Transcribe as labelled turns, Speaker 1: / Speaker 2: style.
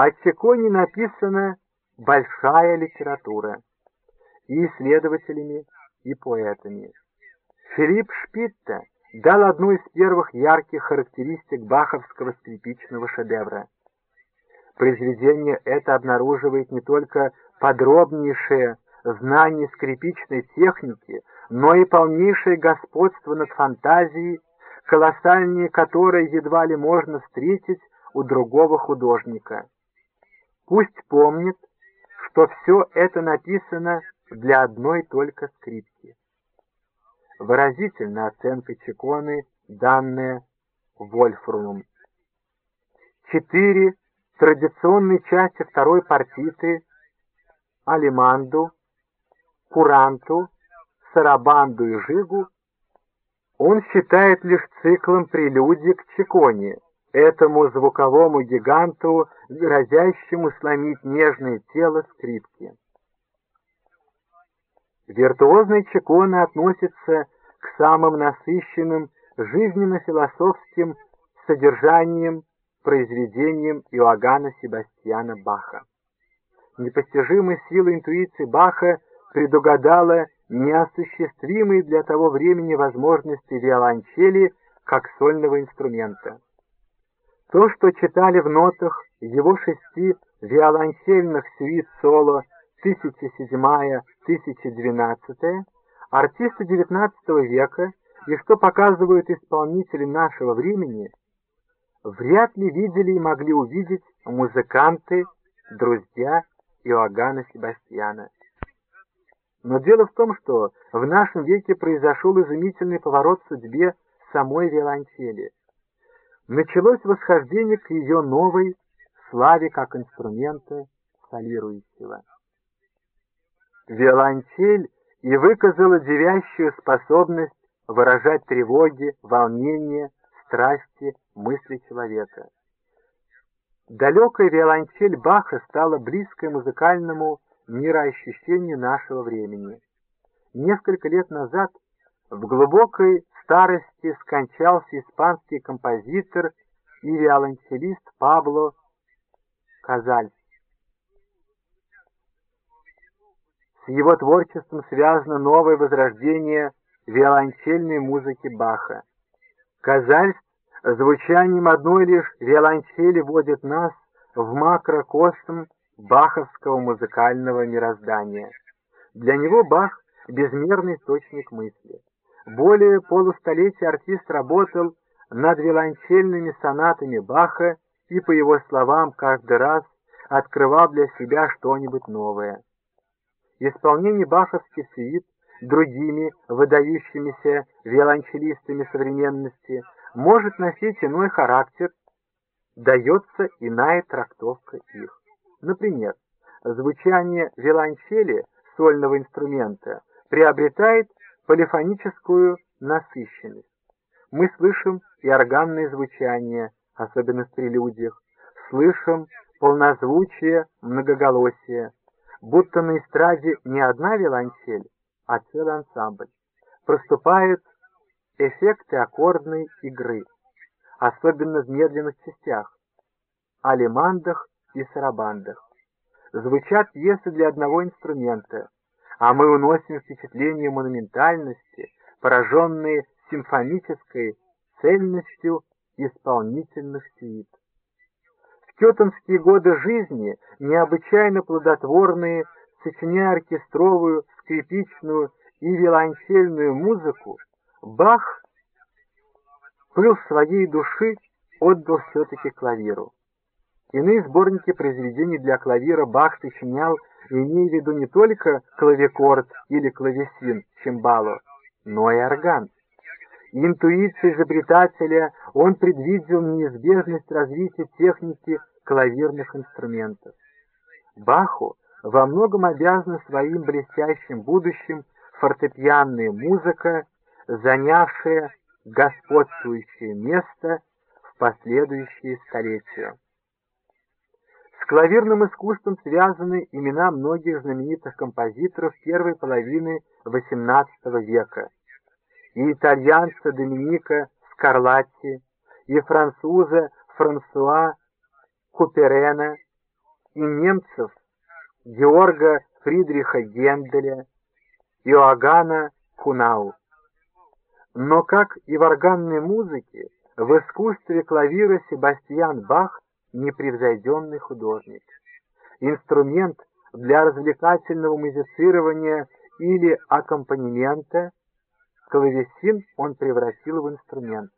Speaker 1: О Чеконе написана большая литература и исследователями, и поэтами. Филипп Шпитте дал одну из первых ярких характеристик баховского скрипичного шедевра. Произведение это обнаруживает не только подробнейшее знание скрипичной техники, но и полнейшее господство над фантазией, колоссальнее которой едва ли можно встретить у другого художника. Пусть помнит, что все это написано для одной только скрипки. Выразительна оценка Чеконы, данная Вольфрумом. Четыре традиционные части второй партиты Алиманду, Куранту, Сарабанду и Жигу он считает лишь циклом прелюдий к Чеконе, этому звуковому гиганту, грозящему сломить нежное тело скрипки. Виртуозный Чекона относится к самым насыщенным жизненно-философским содержанием произведениям Иоганна Себастьяна Баха. Непостижимая сила интуиции Баха предугадала неосуществимые для того времени возможности виолончели как сольного инструмента. То, что читали в нотах его шести виолончельных сюит соло 1007-1012, артисты XIX века и что показывают исполнители нашего времени, вряд ли видели и могли увидеть музыканты, друзья Иоганна Себастьяна. Но дело в том, что в нашем веке произошел изумительный поворот в судьбе самой виолончели. Началось восхождение к ее новой славе как инструмента солирующего. Виолончель и выказала девящую способность выражать тревоги, волнения, страсти, мысли человека. Далекая виолончель Баха стала близкой музыкальному мироощущению нашего времени. Несколько лет назад в глубокой старости скончался испанский композитор и виолончелист Пабло Казальс. С его творчеством связано новое возрождение виолончельной музыки Баха. Казальс звучанием одной лишь виолончели вводит нас в макрокосм баховского музыкального мироздания. Для него Бах — безмерный источник мысли. Более полустолетия артист работал над виолончельными сонатами Баха и, по его словам, каждый раз открывал для себя что-нибудь новое. Исполнение баховских сюит другими выдающимися виолончелистами современности может носить иной характер, дается иная трактовка их. Например, звучание виолончели сольного инструмента приобретает полифоническую насыщенность. Мы слышим и органное звучание, особенно в прелюдиях, слышим полнозвучие многоголосия, будто на эстраде не одна виолончель, а целый ансамбль. Проступают эффекты аккордной игры, особенно в медленных частях, алимандах и сарабандах. Звучат пьесы для одного инструмента, а мы уносим впечатление монументальности, пораженные симфонической цельностью исполнительных сюит. В кетонские годы жизни, необычайно плодотворные, сочиняя оркестровую, скрипичную и виолончельную музыку, Бах пыл своей души отдал все-таки клавиру. Иные сборники произведений для клавира Бах сочинял, имея в виду не только клавикорд или клавесин, чимбало, но и орган. Интуицией изобретателя он предвидел неизбежность развития техники клавирных инструментов. Баху во многом обязана своим блестящим будущим фортепианная музыка, занявшая господствующее место в последующие столетия. Клавирным искусством связаны имена многих знаменитых композиторов первой половины XVIII века. И итальянца Доминика Скарлатти, и француза Франсуа Куперена, и немцев Георга Фридриха Генделя, Иоганна Кунау. Но, как и в органной музыке, в искусстве клавира Себастьян Бах непревзойденный художник. Инструмент для развлекательного музицирования или аккомпанемента клавесин он превратил в инструмент.